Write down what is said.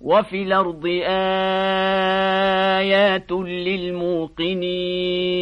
وفي الأرض آيات للموقنين.